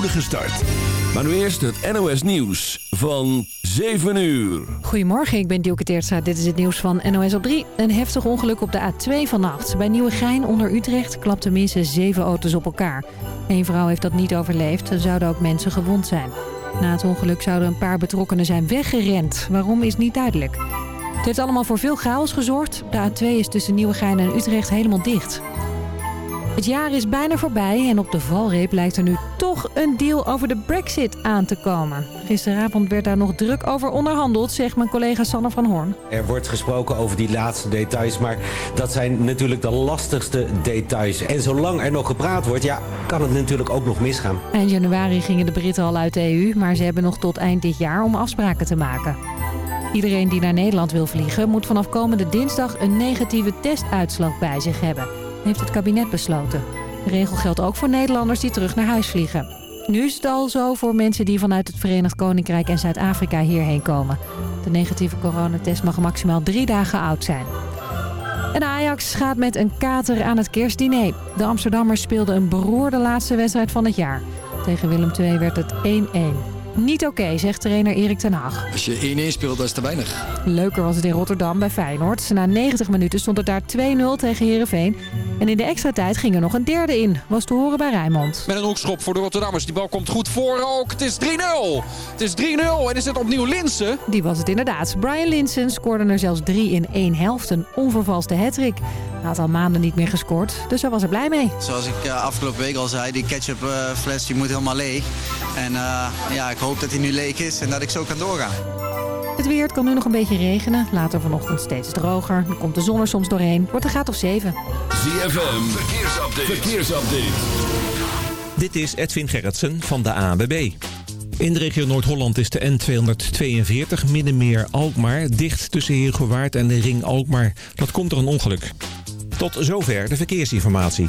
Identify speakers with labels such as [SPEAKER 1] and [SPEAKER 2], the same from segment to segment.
[SPEAKER 1] start. Maar nu eerst het NOS Nieuws van 7 uur.
[SPEAKER 2] Goedemorgen, ik ben Dielke Teertstra. Dit is het nieuws van NOS op 3. Een heftig ongeluk op de A2 vannacht. Bij Nieuwegein onder Utrecht klapten minstens zeven auto's op elkaar. Eén vrouw heeft dat niet overleefd. Er zouden ook mensen gewond zijn. Na het ongeluk zouden een paar betrokkenen zijn weggerend. Waarom is niet duidelijk. Het heeft allemaal voor veel chaos gezorgd. De A2 is tussen Nieuwegein en Utrecht helemaal dicht. Het jaar is bijna voorbij en op de valreep lijkt er nu toch een deal over de brexit aan te komen. Gisteravond werd daar nog druk over onderhandeld, zegt mijn collega Sanne van Hoorn.
[SPEAKER 3] Er wordt gesproken over die laatste details, maar dat zijn natuurlijk de lastigste details. En zolang er nog gepraat wordt, ja, kan het natuurlijk ook nog misgaan.
[SPEAKER 2] Eind januari gingen de Britten al uit de EU, maar ze hebben nog tot eind dit jaar om afspraken te maken. Iedereen die naar Nederland wil vliegen moet vanaf komende dinsdag een negatieve testuitslag bij zich hebben heeft het kabinet besloten. De regel geldt ook voor Nederlanders die terug naar huis vliegen. Nu is het al zo voor mensen die vanuit het Verenigd Koninkrijk en Zuid-Afrika hierheen komen. De negatieve coronatest mag maximaal drie dagen oud zijn. En Ajax gaat met een kater aan het kerstdiner. De Amsterdammers speelden een beroerde laatste wedstrijd van het jaar. Tegen Willem II werd het 1-1. Niet oké, zegt trainer Erik ten Hag.
[SPEAKER 4] Als je 1-1 speelt, dat is te weinig.
[SPEAKER 2] Leuker was het in Rotterdam bij Feyenoord. Na 90 minuten stond het daar 2-0 tegen Heerenveen. En in de extra tijd ging er nog een derde in. Was te horen bij Rijnmond.
[SPEAKER 5] Met een hoekschop voor de Rotterdammers. Die bal komt goed voor ook. Het is 3-0. Het is 3-0 en is het opnieuw Linsen.
[SPEAKER 2] Die was het inderdaad. Brian Linsen scoorde er zelfs drie in één helft. Een onvervalste hattrick. Hij had al maanden niet meer gescoord, dus hij was er blij mee.
[SPEAKER 6] Zoals ik uh, afgelopen week al zei, die ketchupfles uh, die moet helemaal leeg. En uh, ja, ik hoop dat hij nu leeg is en dat ik zo kan doorgaan.
[SPEAKER 2] Het weer het kan nu nog een beetje regenen. Later vanochtend steeds droger. Dan komt de zon er soms doorheen. Wordt een graad of 7.
[SPEAKER 1] ZFM, verkeersupdate. verkeersupdate.
[SPEAKER 7] Dit is Edwin Gerritsen van de ANWB. In de regio Noord-Holland is de N242 Middenmeer-Alkmaar dicht tussen Heergewaard en de Ring Alkmaar. Dat komt door een ongeluk. Tot zover de verkeersinformatie.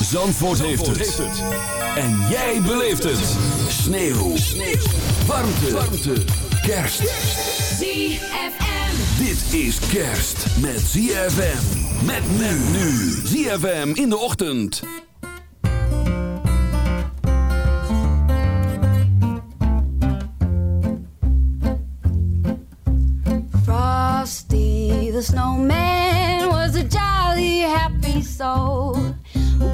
[SPEAKER 1] Zandvoort, heeft, het. En jij beleeft het. Sneeuw. Sneeuw. Warmte. Warmte. Kerst.
[SPEAKER 8] ZFM.
[SPEAKER 1] Dit is kerst met ZFM. Met men nu. ZFM in de ochtend.
[SPEAKER 9] Frosty the snowman was a jolly happy soul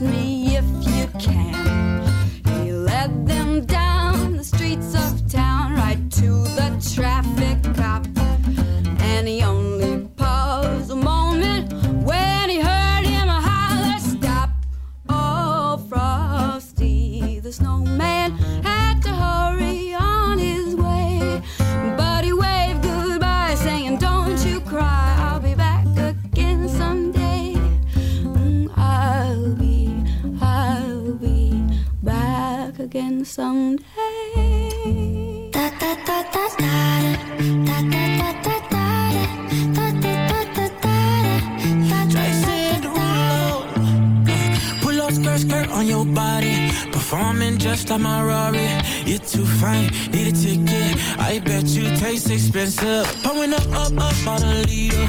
[SPEAKER 9] Me if you can. He led them down the streets of town right to the traffic cop. And he only someday. Da da da da da da da da da da
[SPEAKER 10] skirt, skirt on your body. Performing just like my Rari. You're too fine, need a ticket. I bet you taste expensive. Pouring up, up, up, on a leader.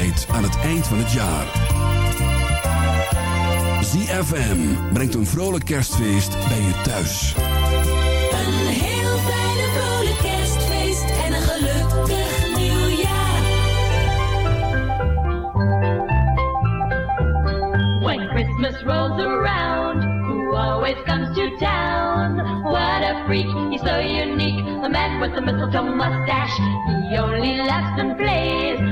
[SPEAKER 11] aan het eind van het jaar. ZFM brengt een vrolijk kerstfeest bij je thuis.
[SPEAKER 8] Een heel fijne vrolijk kerstfeest en een gelukkig nieuwjaar.
[SPEAKER 12] When Christmas rolls around, who always comes to town? What a freak, he's so unique, the man with the mistletoe mustache. He only laughs and plays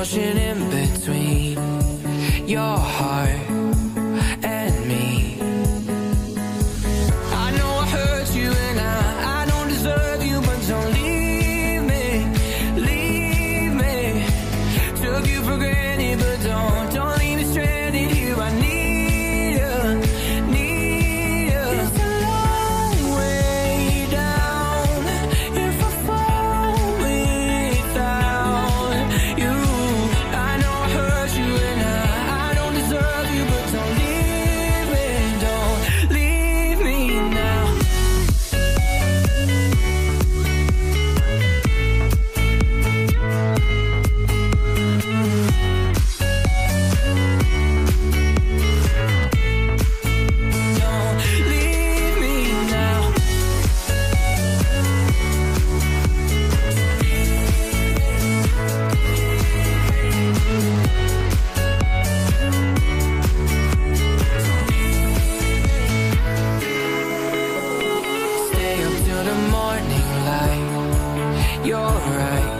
[SPEAKER 10] emotion You're right.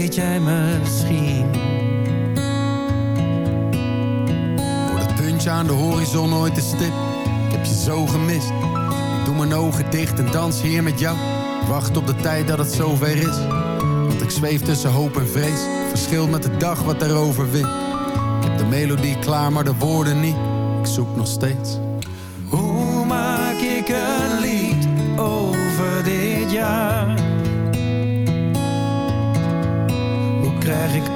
[SPEAKER 13] weet jij misschien.
[SPEAKER 14] Voor het puntje aan de horizon ooit de stip, Ik heb je zo gemist. Ik doe mijn ogen dicht en dans hier met jou. Wacht op de tijd dat het zover is. Want ik zweef tussen hoop en vrees. Verschil met de dag wat erover wint. Ik heb de melodie klaar, maar de woorden niet. Ik zoek nog steeds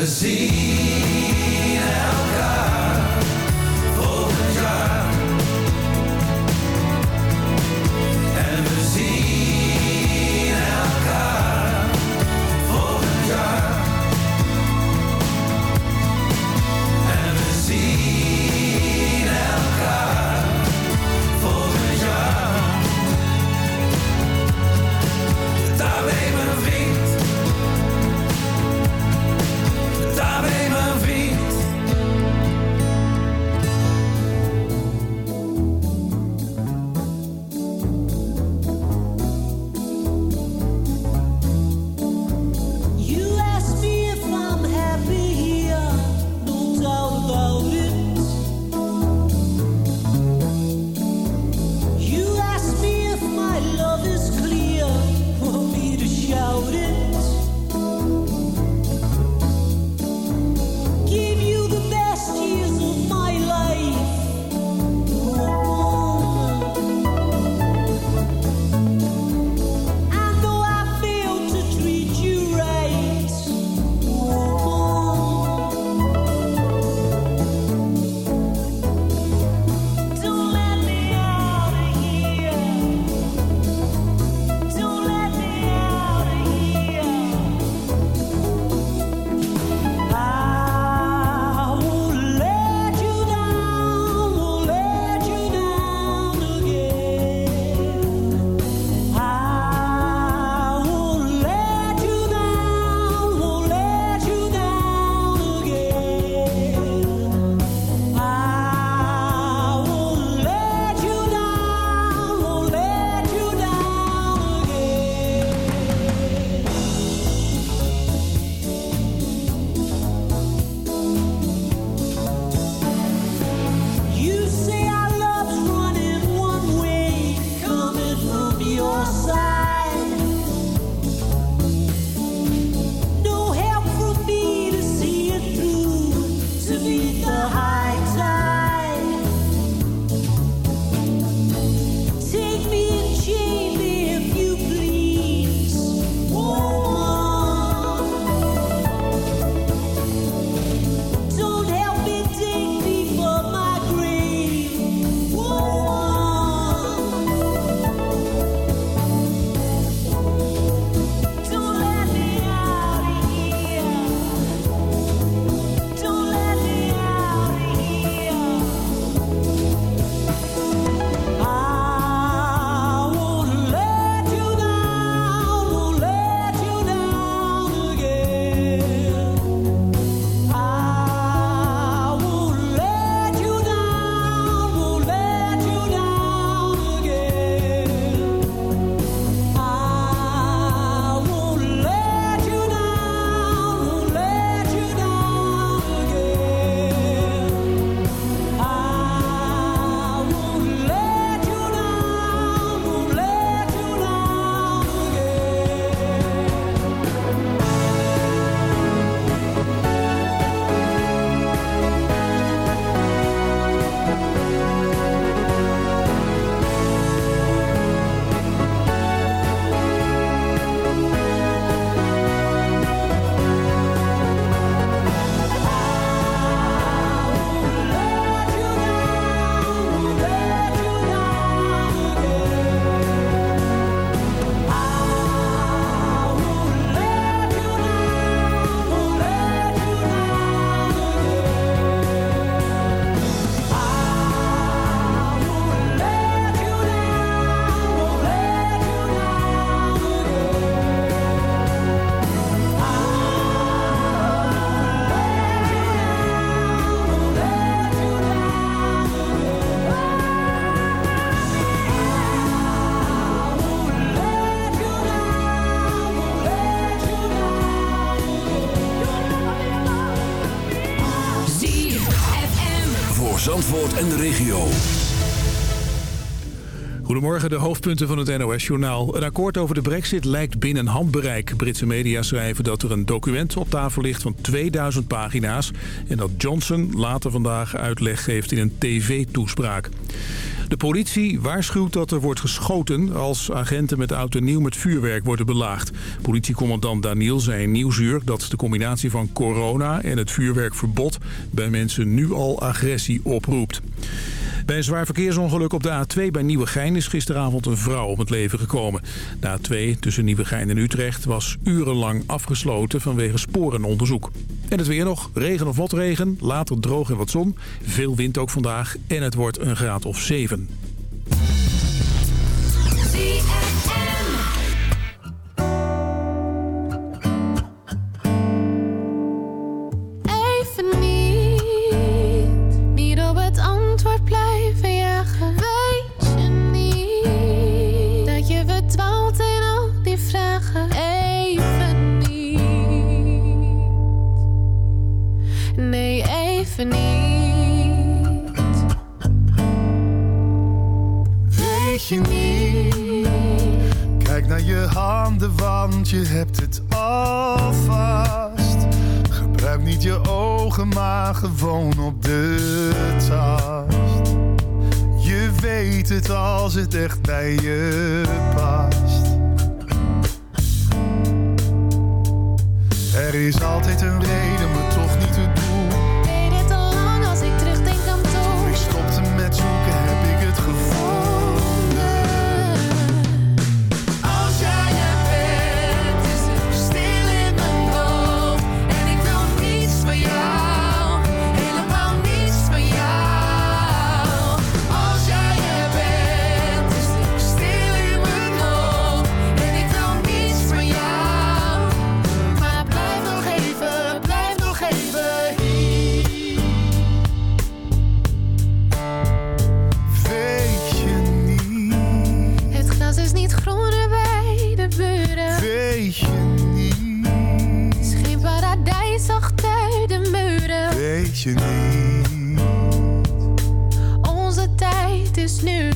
[SPEAKER 13] En En
[SPEAKER 11] de regio.
[SPEAKER 15] Goedemorgen, de hoofdpunten van het NOS-journaal. Een akkoord over de brexit lijkt binnen handbereik. Britse media schrijven dat er een document op tafel ligt van 2000 pagina's... en dat Johnson later vandaag uitleg geeft in een tv-toespraak. De politie waarschuwt dat er wordt geschoten als agenten met oud en nieuw met vuurwerk worden belaagd. Politiecommandant Daniel zei in Nieuwsuur dat de combinatie van corona en het vuurwerkverbod bij mensen nu al agressie oproept. Bij een zwaar verkeersongeluk op de A2 bij Nieuwegein is gisteravond een vrouw om het leven gekomen. De A2 tussen Nieuwegein en Utrecht was urenlang afgesloten vanwege sporenonderzoek. En het weer nog, regen of motregen, later droog en wat zon. Veel wind ook vandaag en het wordt een graad of 7.
[SPEAKER 16] Even niet, op het antwoord Weet je niet?
[SPEAKER 17] Kijk naar je handen, want je hebt het alvast. Gebruik niet je ogen, maar gewoon op de tast. Je weet het als het echt bij je past. Er is altijd een reden, maar toch niet het doel. Je niet?
[SPEAKER 16] Onze tijd is nu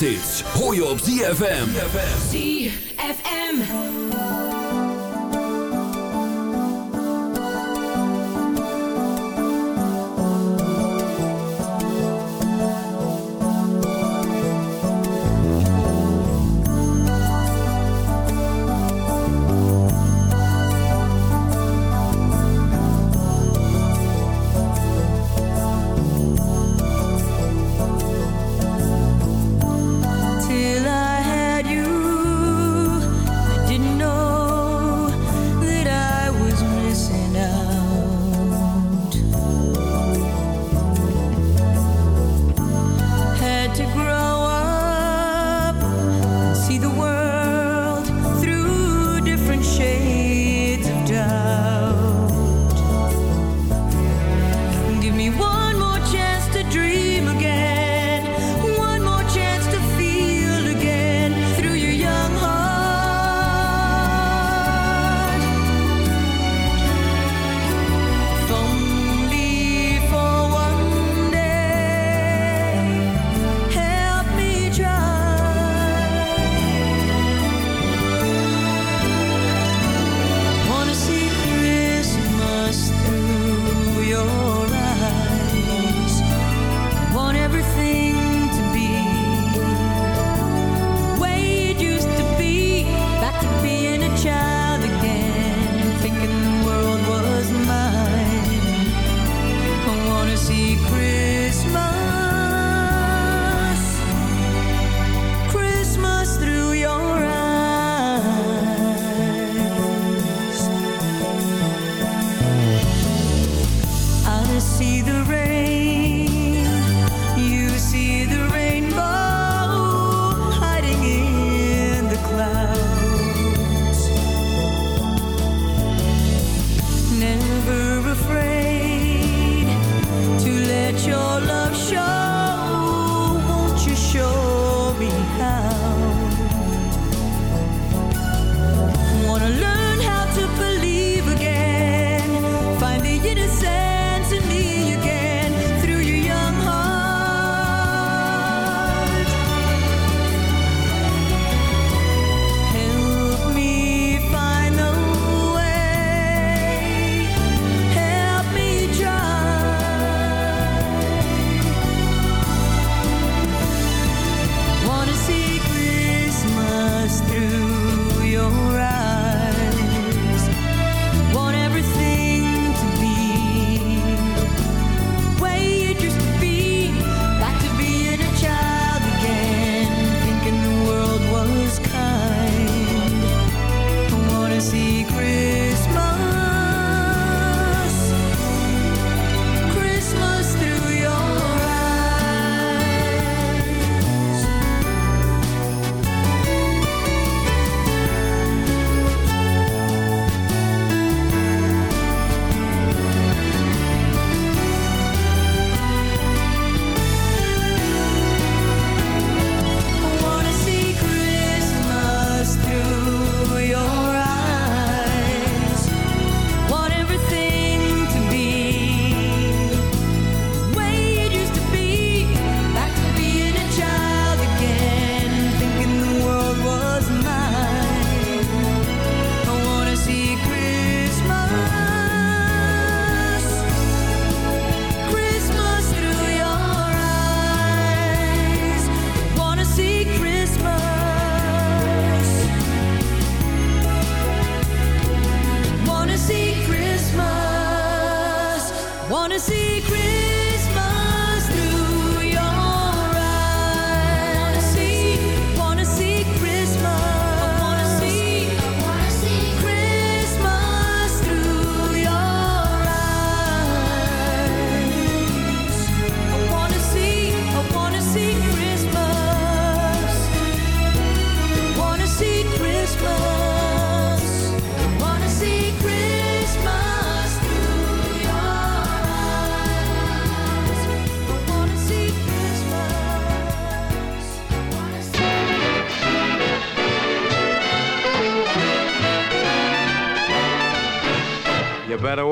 [SPEAKER 11] kersthits hoor je op ZFM.
[SPEAKER 8] ZFM.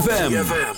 [SPEAKER 8] ZFM.